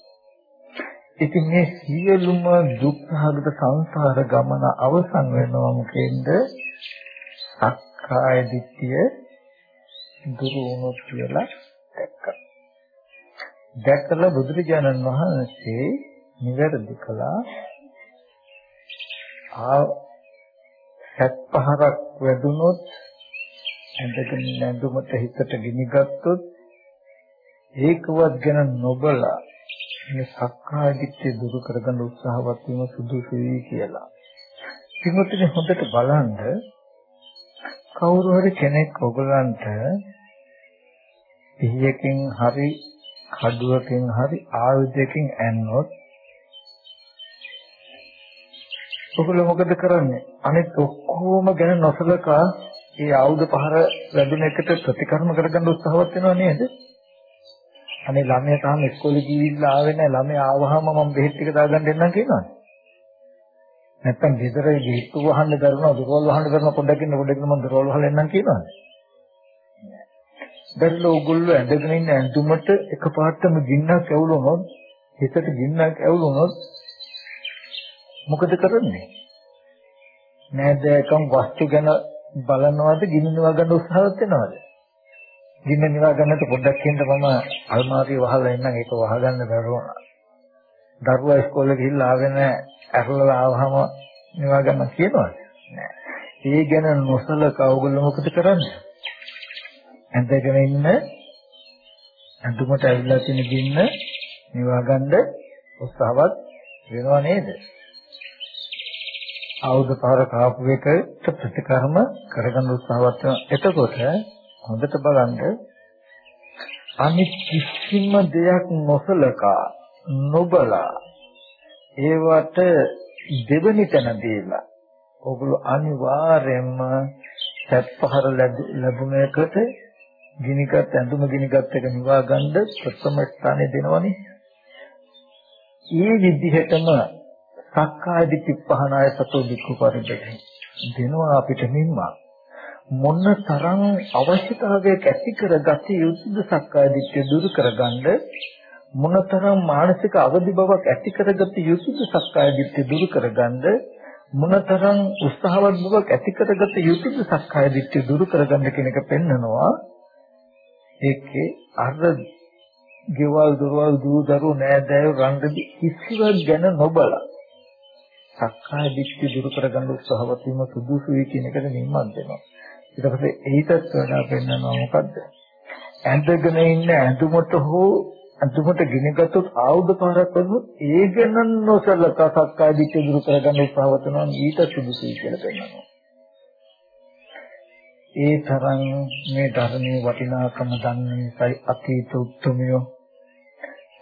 ඉතින් මේ සියලුම දුක්ඛාගත සංසාර ගමන අවසන් වෙනවා මොකෙන්ද? සක්කාය දිට්ඨිය දුරු වුණොත් කියලා දැක්කා. දැකලා බුදුරජාණන් වහන්සේ නිවැරදි කළා ආ සත් පහරක් වැදුනොත් ඇඳගෙන නැඳුමට හිතට ගිනිගත්තොත් ඒකවත් ගැන නොබලා මේ සක්කාය දිට්ඨිය දුරු කරගන්න උත්සාහවත් වීම සුදුසුයි කියලා. පිටුතුනේ හොඳට බලන්න කවුරු හරි කෙනෙක් ඔයගලන්ට පිහියකින් හරි කඩුවකින් හරි ආයුධයකින් ඇන්නොත් ඔගොල්ලෝ මොකද කරන්නේ? අනිත් ඔක්කොම ගැන නොසලකා ඒ ආයුධ පහර ලැබුණ එකට ප්‍රතිකර්ම කරගන්න උත්සාහවත් වෙනව නේද? අනේ ළමයා තාම ඉස්කෝලේ ගිහිල්ලා ආවේ නැහැ. ළමයා ආවහම මම බෙහෙත් ටික දාගන්න දෙන්නම් කියනවනේ. නැත්තම් ගෙදර ගිහිත්තු වහන්න කරනවා, දොරවල් වහන්න කරනවා පොඩ්ඩක් ඉන්න පොඩ්ඩක් ඉන්න මම දොරවල් වහලා එන්නම් කියනවනේ. දැන් ඕගොල්ලෝ ඇඳගෙන ඉන්න ඇඳුමට එකපාරටම ගින්නක් ඇවුලුනොත්, හිතට ගින්නක් ඇවුලුනොත් මොකද කරන්නේ? නෑදෑකම් වස්තු ගැන බලනවද ගිනි නිවා ගන්න උත්සාහවත් වෙනවද? ගින්න නිවා ගන්නට පොඩ්ඩක් ඉන්න මම අල්මාරිය වහලා ඉන්නම් ඒක වහගන්න බැරුණා. දරුවා ඉස්කෝලේ ගිහිල්ලා ආවේ නෑ ඇරලා ආවහම නිවා ගන්න කියනවද? නෑ. ඒ ගැන නොසලකා ඔයගොල්ලෝ මොකද කරන්නේ? ඇඳගෙන ඉන්න ඇඳුමට ඇවිල්ලා තියෙන ගින්න නිවා ගන්න උත්සාහවත් වෙනව නේද? ආයුධ පාර කාපු එකට ප්‍රතිකර්ම කරගන්න උත්සාහවත් වෙනවා. එතකොට හොඳට බලන්න අනිත් කිසිම දෙයක් නොසලකා නොබලා ඒවට දෙවනි තැන දීලා ඔගොල්ලෝ අනිවාර්යයෙන්ම සත්පහර ලැබුණ එකට ගිනිගත් ඇඳුම ගිනිගත් එක නිවා ගන්න ප්‍රථම ස්ථානය දෙනවනේ. ඒ විදිහටම සක්කාය දිට්ඨි පහනාය සතෝ වික්ඛු පරිදේ දෙනවා අපිට මින්මා මොන තරම් අවශ්‍යතාවයක් ඇති කරගත යුතුද සක්කාය දිට්ඨිය දුරු කරගන්න? මොන තරම් මානසික අවදි බවක් ඇති කරගත යුතුද සක්කාය දිට්ඨිය දුරු කරගන්න? මොන තරම් උත්සාහවත් බවක් ඇති කරගත යුතුද සක්කාය දිට්ඨිය දුරු කරගන්න කියන එක පෙන්නනවා. ඒකේ අර ගෙවල් දොරවල් දූ දරු නෑදෑයෝ රංගදි කිසිවක් ගැන නොබලා. සක්කාය දිට්ඨිය දුරු කරගන්න උත්සාහවත් වීම සුදුසුයි කියන එකට නිම්මත් දෙනවා. ඊට පස්සේ ඒකත් වඩා පෙන්නනවා මොකද්ද? ඇඳගෙන ඉන්න ඇඳුමට හෝ ඇඳුමට ගිනගත්තොත් ආයුධ පාරක් වුණොත් ඒ ගැන නොසලකා සක්කාය දිට්ඨිය දුරු කරගන්න උත්සාහවත් වෙනවා ඊට සුදුසුයි කියලා පෙන්නනවා. ඒ තරම් මේ ධර්මයේ වටිනාකම දන්න නිසායි අතීත උත්තුමියෝ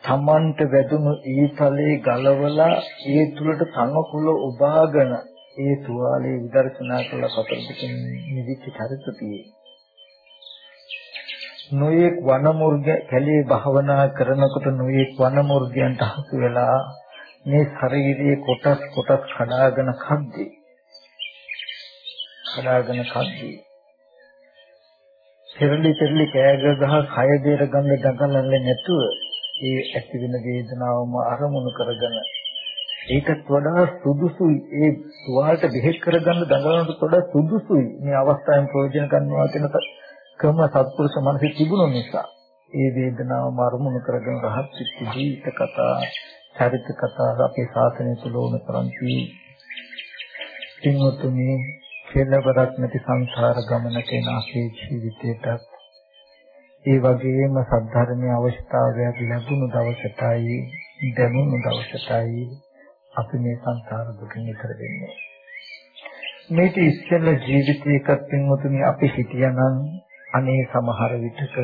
තමන්ට වැදුණු ඊතලේ ගලවලා ඒ තුලට තනකොළ උබාගෙන ඒ තුවාලේ විදර්ශනා කළ සතර දෙකින් නිදිච්ච චරිතතියේ. නොයෙක් වනමුර්ග කැලේ භාවනා කරනකොට නොයෙක් වනමුර්ගයන්ට හසු වෙලා මේ ශරීරයේ කොටස් කොටස් කඩාගෙන කද්දී කඩාගෙන කද්දී පෙරලි පෙරලි කෑග ගහ කය දෙර ගන්න දඟලන්නේ නැතුව ඒ ඇති වෙන වේදනාවම අරමුණු කරගෙන ඒකත් වඩා සුදුසුයි. ඒ සුවාලට බෙහෙත් කරගන්න දඟලනට වඩා සුදුසුයි. මේ අවස්ථාවෙන් ප්‍රයෝජන ගන්නවා කියන ක්‍රම සත්පුරුෂ මනසේ තිබුණු නිසා. ඒ වේදනාවම අරමුණු කරගෙන රහත් ජීවිත කතා චරිත කතා අපේ ශාසනය තුළ උන තරම්ති පින්වතුනි කෙලවරක් නැති සංසාර ගමනක එන අපේ ජීවිතයටත් ඒ වගේම සද්ධර්මයේ අවස්ථාවයක් ලැබුණු දවසටයි දැනුණු දවසටයි අපි මේ සංසාර දුකින් ඈතර වෙන්නේ. මේක ඉස්සෙල්ල ජීවිතයකත් පින්වතුනි අපි හිටියනම් අනේ සමහර විටක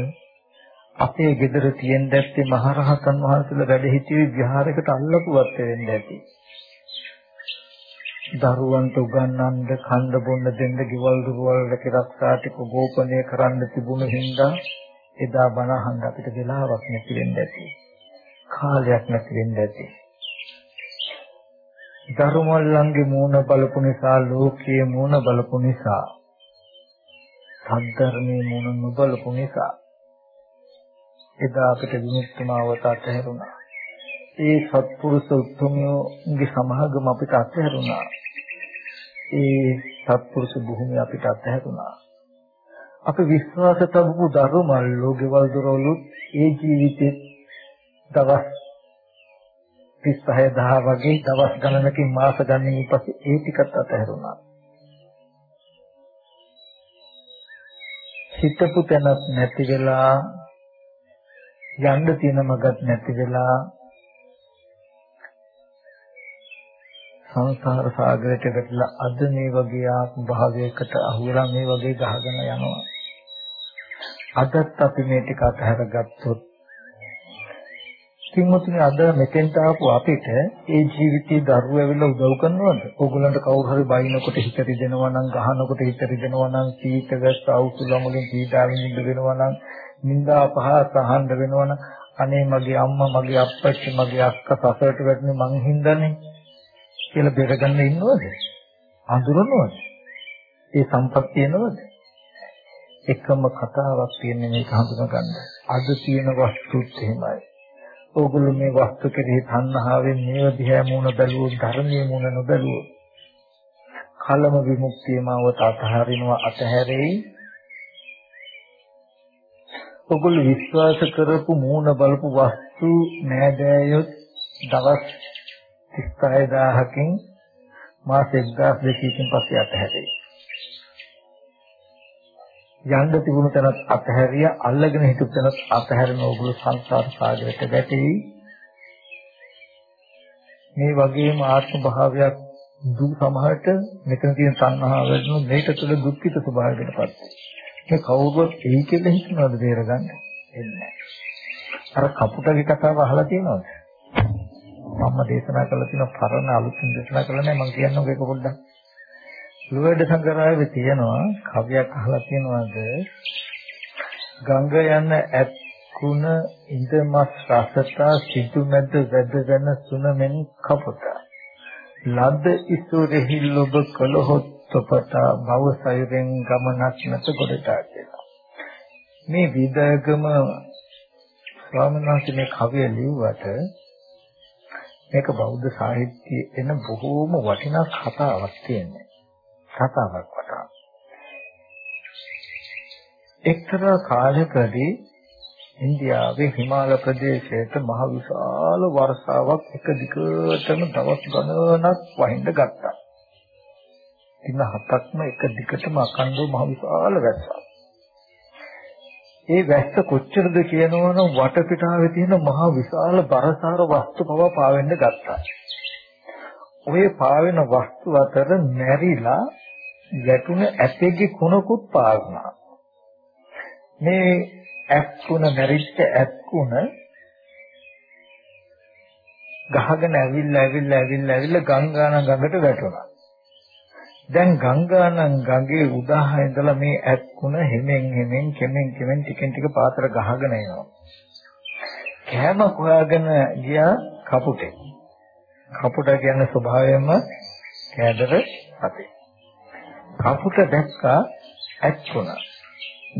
අපේ ගෙදර තියෙන දැත්තේ මහරහතන් වහන්සේලා වැඩ සිටියේ විහාරයකට අල්ලපුවත් වෙන්න ඇති. දරුවන්ට උගන්වන්න, කන්න බොන්න දෙන්න, ගෙවල් දොරවල් රැකරක්ෂා ටික ගෝපනය කරන්න තිබුණු හින්දා එදා බණ අහන්න අපිට වෙලාවක් නැති වෙන්න ඇති. කාලයක් නැති වෙන්න ඇති. ධර්මවලංගේ මූණ බලපු නිසා ලෝකයේ මූණ බලපු නිසා සද්ධර්මයේ මූණ නොබලපු නිසා එදා අපිට විමුක්තිමාවත අතහැරුණා. ඒ සත්පුරුෂ උතුම්යෝගේ සමාගම අපිට අතහැරුණා. ඒ සත්පුරුෂ භූමිය අපිට අතහැරුණා. අපි විශ්වාස තබපු ධර්මල්ලෝ ගෙවල් දොරවලුත් ඒ ජීවිතේ දවස් 36000 වගේ දවස් ගණනකින් මාස ගණනින් පස්සේ ඒ ටිකත් අතහැරුණා. හිතපු තැනක් නැති වෙලා යන්න තියෙන මගක් නැති වෙලා සංසාර සාගරයට වැටිලා අද මේ වගේ ආත්ම භාවයකට අහුවෙලා මේ වගේ ගහගෙන යනවා. අදත් අපි මේ ටික අතහැර ගත්තොත් කිමුතුනි අද මෙතෙන්ට ආපු අපිට ඒ ජීවිතේ දරුවෝ ඇවිල්ලා උදව් කරනවද? ඕගොල්ලන්ට කවුරු හරි බයිනකොට හිත රිදෙනවා නම් ගහනකොට හිත රිදෙනවා නම් සීත ගැස් අවුසුලම් වලින් පීඩා විඳින්න වෙනවා නම් නිന്ദා අපහාස අහන්න වෙනවා නම් අනේ මගේ අම්මා මගේ අප්පච්චි මගේ අක්කා සසරට වැටුනේ මං හින්දානේ කියලා බෙරගන්න ඉන්නවද? අඳුරනවද? ඒ සම්පත් තියෙනවද? එකම කතාවක් තියෙන්නේ මේක හඳුනගන්න. අද තියෙන වස්තුත් එහෙමයි. ඕගොල්ලෝ මේ වස්තු කෙරෙහි තණ්හාවෙන් මේව දිහා මූණ බැලුවොත් ධර්මයේ මූණ නොබැලුවොත් කලම විමුක්තියමවත අතහරිනවා අතහැරෙයි. ඕගොල්ලෝ විශ්වාස කරපු මූණ බලපු වස්තු නෑදෑයොත් දවස් 36000කින් මාස 1200කින් පස්සේ අතහැරෙයි. යන්න තිබුණු තැනත් අතහැරිය අල්ලගෙන හිටපු තැනත් අතහැරෙන ඕගොල්ලෝ සංසාර සාගරයට වැටෙයි. මේ වගේම ආත්ම භාවයක් දුක් සමහරට මෙතන තියෙන තණ්හාව වෙන මේක තුළ දුක්ඛිත ස්වභාවයකටපත් මේ කවුරුත් එයි කියලා හිතනවද බේරගන්න? එන්නේ අර කපුටගේ කතාව අහලා තියෙනවද? මම දේශනා කළ තියෙන පරණ අලුතින් දේශනා කළා නෑ මම කියන්නකෝ ඒක පොඩ්ඩක්. සුවඩ සංගරාවේ තියෙනවා කවියක් අහලා තියෙනවාද ගංග යන ඇත්කුණ ඉඳමස් රසතා සිටුමැද වැදගෙන සුනමෙන් කපුටා ලද්ද ඉසුරෙහි ලොබ කළහොත් තොපතා භව සයුරෙන් ගමනක් නැත ගොඩට කියලා. මේ විදගම ස්වාමීන් වහන්සේ මේ කවිය ලිව්වට මේක බෞද්ධ සාහිත්‍යයේ එන බොහෝම වටිනා කතාවක් තියෙනවා. කතාවක් වටා. එක්තරා කාලයකදී ඉන්දියාවේ හිමාල ප්‍රදේශයට මහ විශාල වර්ෂාවක් එක දිගටම දවස් ගණනක් වහින්න ගත්තා. දින හතක්ම එක දිගටම අකණ්ඩව මහ විශාල වැස්සක්. ඒ වැස්ස කොච්චරද කියනවනම් වටපිටාවේ තියෙන මහ විශාල බරසාර වස්තු පවා පාවෙන්න ගත්තා. ඔය පාවෙන වස්තු අතර නැරිලා වැටුණ ඇතෙක්ගේ කුණකුත් පාගුණා. මේ ඇක්කුණ නැරිච්ච ඇක්කුණ ගහගෙන ඇවිල්ලා ඇවිල්ලා ඇවිල්ලා ඇවිල්ලා ගංගානම් ගඟට වැටුණා. දැන් ගංගානම් ගඟේ උදාහ ඉඳලා මේ ඇක්කුණ හෙමෙන් හෙමෙන් කෙමෙන් කෙමෙන් ටිකෙන් ටික පාතර ගහගෙන එනවා. කෑම හොයාගෙන ගියා කපුටේ. කපුට කියන්නේ ස්වභාවයෙන්ම කෑදර සතේ. කපුට දැක්කා ඇක්කුණ.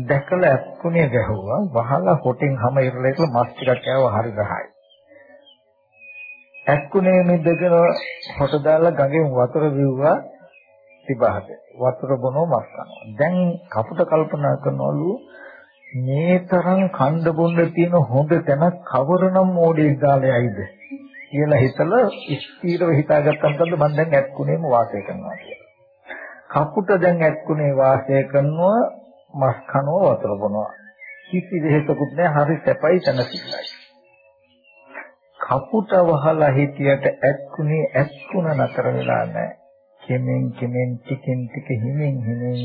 දැකලා ඇක්කුණේ ගැහුවා වහලා හොටෙන් හැම ඉරලා ඉතල මස් ටිකක් කෑවා හරි ගහයි. ඇක්කුණේ මිදගෙන හොට දාලා ගඟෙන් වතුර විව්වා තිබහට. වතුර බොනෝ මස් කනවා. දැන් කපුට කල්පනා කරනවලු මේ තරම් කණ්ඩ බොන්න තියෙන හොඳ තැන කවරනම් මොඩේ දාලයයිද කියලා හිතලා ස්ථීරව හිතාගත්තම තමයි මම දැන් ඇක්කුණේම වාසය කරනවා කියලා. කපුට දැන් ඇක්කුණේ වාසය කරනවා මස් කනවා වතුර බොනවා. කිසි දෙයකට නැහැ හරි සැපයි තනසිල්ලයි. කපුට වහලා හිටියට ඇක්කුණේ ඇක්කුණ නතර වෙලා නැහැ. කෙමෙන් කෙමෙන් ටිකෙන් ටික හිමින් හිමින්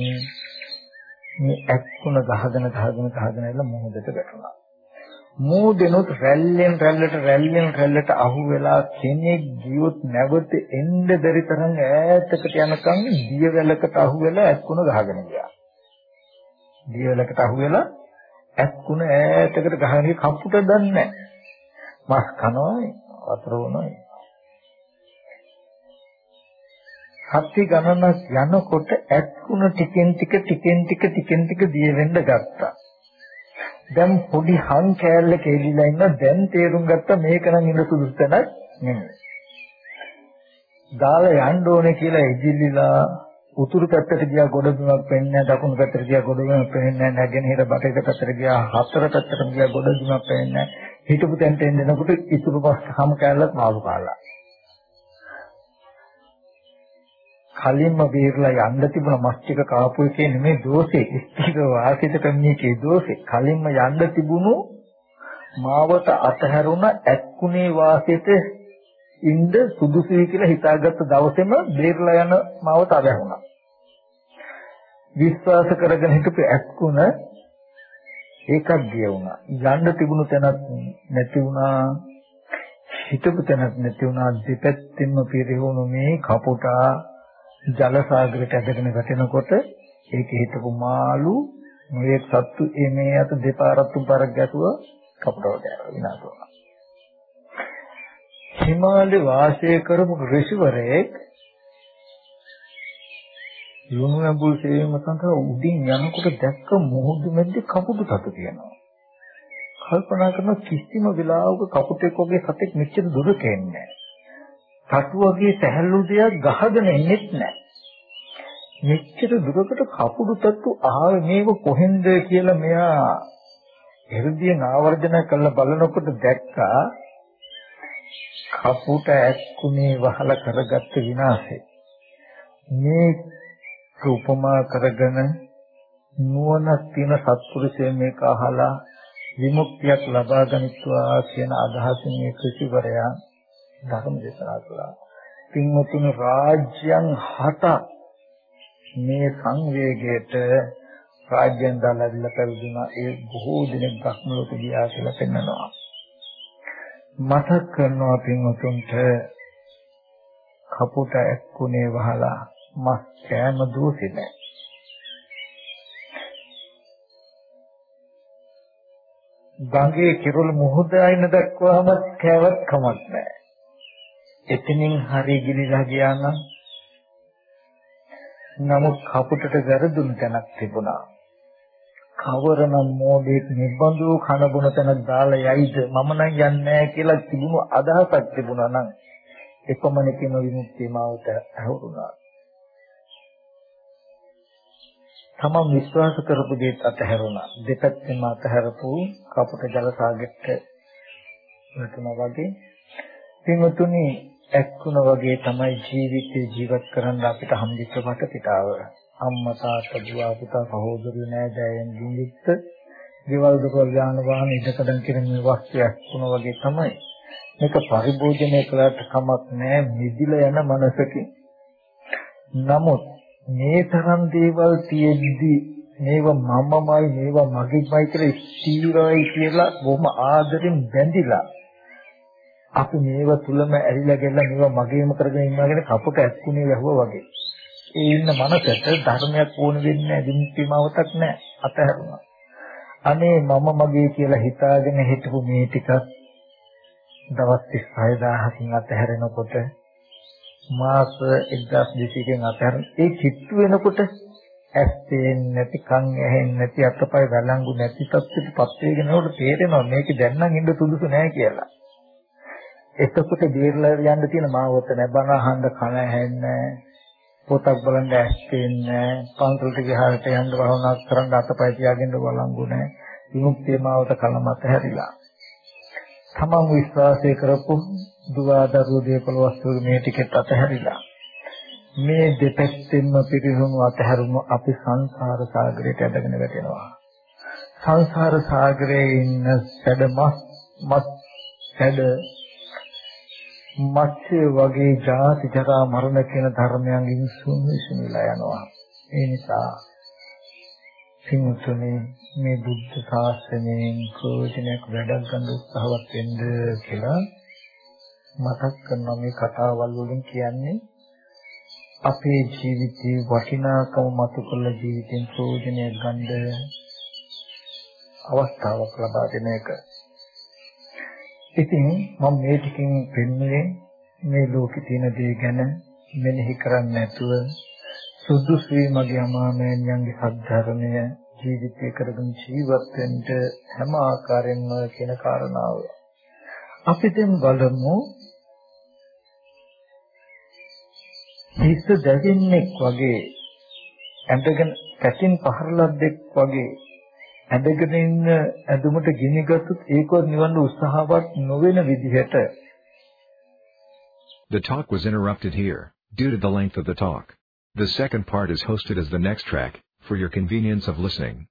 මේ ඇක්කුණ ගහගෙන ගහගෙන ගහගෙන ඉල මොහොතට වැටුණා. මෝදෙනොත් රැල්ලෙන් රැල්ලට රැල්ලෙන් රැල්ලට අහු වෙලා කෙනෙක් ගියොත් නැවත එන්න බැරි තරම් ඈතකට යනකම් දියවැලකට අහු වෙලා ඇක්කුණ ගහගෙන ගියා. දියවැලකට අහු වෙලා ඇක්කුණ ඈතකට ගහගෙන කප්පුට දන්නේ නැහැ. මස් කනවායි වතුර වුණායි. හත්ති ගණනක් යනකොට ඇක්කුණ ටිකෙන් ටික ටිකෙන් ටික ටිකෙන් ටික දිය වෙන්න ගත්තා. දැන් පොඩි හං කෑල්ල කෙලිලා ඉන්න දැන් තේරුම් ගත්තා මේක නම් ඉන්න සුදුසු තැනක් නෙමෙයි. දාලා යන්න ඕනේ කියලා ඉදිරිලා උතුරු පැත්තට ගියා ගොඩබිමක් පෙන්නේ දකුණු පැත්තට ගියා ගොඩබිමක් පෙන්නේ නැගෙනහිර බටහිර පැත්තට ගියා හතර පැත්තට ගියා ගොඩබිමක් පෙන්නේ හිටපු තැනට එන්නකොට ඉතුරු පස් හම් කැලලක් මාළු කාලා කලින්ම බේරලා යන්න තිබුණ මස් ටික කාපු එකේ නෙමෙයි දෝෂේ. ස්ථිර වාසිත කම්මිකේ දෝෂේ. කලින්ම යන්න තිබුණු මාවත අතහැරුණ ඇක්කුණේ වාසිත ඉන්න සුදුසුයි කියලා හිතාගත්ත දවසේම බේරලා යන මාවත අබැහුණා විශ්වාස කරගෙන හිටපු ඇක්කුණ ඒකක් ගිය වුණා යන්න තිබුණු තැනක් නැති වුණා. හිතපු තැනක් නැති වුණා. දෙපැත්තෙන්ම පිරිහුණු මේ කපුටා ජල සාගරයට ඇදගෙන වැටෙනකොට ඒකේ හිටපු මාළු මේ සත්තු එමේ අත දෙපාරක් තුන්පාරක් ගැටුව කපුටවට විනාශ වුණා. හිමාලේ වාසය කරපු ඍෂිවරයෙක් යොමු ඇඹුල් සේවම සඳහා උඩින් යනකොට දැක්ක මුහුදු මැද්දේ කපුටු සතු තියෙනවා. කල්පනා කරන කිසිම වෙලාවක කපුටෙක් වගේ සතෙක් මෙච්චර දුර කෙන්නේ නැහැ. තටු වගේ සැහැල්ලු දෙයක් ගහගෙන ඉන්නෙත් නැහැ. මෙච්චර දුරකට කපුඩු තට්ටු ආවේ මේක කොහෙන්ද කියලා මෙයා හෘදය නාවර්ජන කරලා බලනකොට දැක්කා කපුට ඇක්කුනේ වහලා කරගත්ත විනාශය. මේ උපමා කරගෙන නුවණක් තියෙන සත්පුරුෂය මේක අහලා විමුක්තියක් ලබා ගනිත්වා කියන අදහසින් මේ ක්‍රිසිවරයා ධර්ම දේශනා කළා. පින්වතුනි රාජ්‍යයන් හත මේ සංවේගයට රාජ්‍යයන් දාලාවිලා පැවිදුණා ඒ බොහෝ දිනක් භක්ම ලෝක ගියා කියලා පෙන්නනවා. මතක් කරනවා පින්වතුන්ට කපුට එක්කුනේ වහලා මස් කෑම දෝෂෙ නැහැ. ගඟේ කිරුළ මුහුද අයින දක්වාම කෑවත් කමක් නැහැ. එතනින් හරි ගිලිලා ගියා නම් නමුත් කපුටට වැරදුණු තැනක් තිබුණා. කවරනම් මෝඩෙක් නිබඳු කන බොන තැන දාලා යයිද මම නම් යන්නේ නැහැ කියලා තිබුණු අදහසක් තිබුණා නම් එපමණකින්ම විමුක්තිය මාවත ඇහුරුණා. තමන් විශ්වාස කරපු දේත් අතහැරුණා. දෙපැත්තෙම අතහැරපු කපුට ජල සාගරයට වැටුණා වගේ. පින්වතුනි එක්කුණ වගේ තමයි ජීවිතේ ජීවත් කරන්න අපිට හම්බෙච්ච වටපිටාව. අම්මා තාත්තා දුව පුතා සහෝදරයෝ නෑදෑයන් දින්දිත් දේවල් දොරවල් යාන වාහන ඉදකඩම් කියන මේ වස්තුවක් වුණ වගේ තමයි. මේක පරිභෝජනය කළාට කමක් නෑ මිදිලා යන මනසකින්. නමුත් මේ තරම් දේවල් තියෙද්දි මේව මමමයි මේව මගේමයි කියලා ස්ථිරයි කියලා බොහොම ආදරෙන් බැඳිලා අපි මේව තුලම ඇරිලා ගෙල්ලා මේව මගේම කරගෙන ඉන්නවාගෙන කපුට ඇස්කුනේ වැහුවා වගේ. ඒ ඉන්න මනසට ධර්මයක් ඕන වෙන්නේ නැහැ, විමුක්තිමවතක් නැහැ. අතහැරුණා. අනේ මම මගේ කියලා හිතාගෙන හිටපු මේ ටික දවස් 36000කින් අතහැරෙනකොට මාස 1200කින් අතහැරෙන ඒ කිට්ටු වෙනකොට ඇස් පේන්නේ නැති කන් ඇහෙන්නේ නැති අතපය වැළංගු නැති තත්ත්වෙටපත් වෙගෙන යනකොට තේරෙනවා මේක දැන් නම් ඉන්න සුදුසු නෑ කියලා. එතකොට දීර්ලා යන්න තියෙන මාවත නැබන අහන්න කන ඇහෙන්නේ පොතක් බලන්න ඇස් පේන්නේ පන්සලට ගිහාට යන්න වහුණක් කරන්න අතපය තියාගෙන බලංගු නැහැ. විමුක්තිය මාවත කලමත හැරිලා. තමන් විශ්වාසය කරපු දුවාදරු දීපල වස්තු මේ ටිකට අතහැරිලා. මේ දෙපැත්තෙන්ම පිරිහුණු අතහැරුණු අපි සංසාර සාගරයට ඇදගෙන වැටෙනවා. සංසාර සාගරයේ ඉන්න සැඩමස් මස් සැඩ මත්ස්‍ය වගේ ජාති ජරා මරණ කියන ධර්මයන්ගෙන් සුන්විසුනිලා යනවා. ඒ නිසා සිංහතුනේ මේ බුද්ධ ශාසනයෙන් ප්‍රයෝජනයක් වැඩක් ගන්න උත්සාහවත් වෙන්න කියලා මතක් කරන මේ කතාවල් වලින් කියන්නේ අපේ ජීවිතේ වටිනාකම මතු කළ ජීවිතෙන් ප්‍රයෝජනයක් ගන්න අවස්ථාවක් ලබා දෙන එක. ඉතින් මම මේ ටිකෙන් පෙන්වන්නේ මේ ලෝකේ තියෙන දේ ගැන මෙනෙහි කරන්නේ නැතුව සුදුසුයි මගේ අමාමෑණියන්ගේ සද්ධර්මය ජීවිතය කරගෙන ජීවත් වෙන්න හැම ආකාරයෙන්ම කියන කාරණාව. අපි දැන් බලමු හිත දැවෙන්නෙක් වගේ ඇඳගෙන පැතින් පහරලද්දෙක් වගේ ඇඳගෙන ඉන්න ඇඳුමට ගිනි ගත්තොත් ඒකවත් නිවන්න උත්සාහවත් නොවන විදිහට The talk was interrupted here, due to the length of the talk. The second part is hosted as the next track, for your convenience of listening.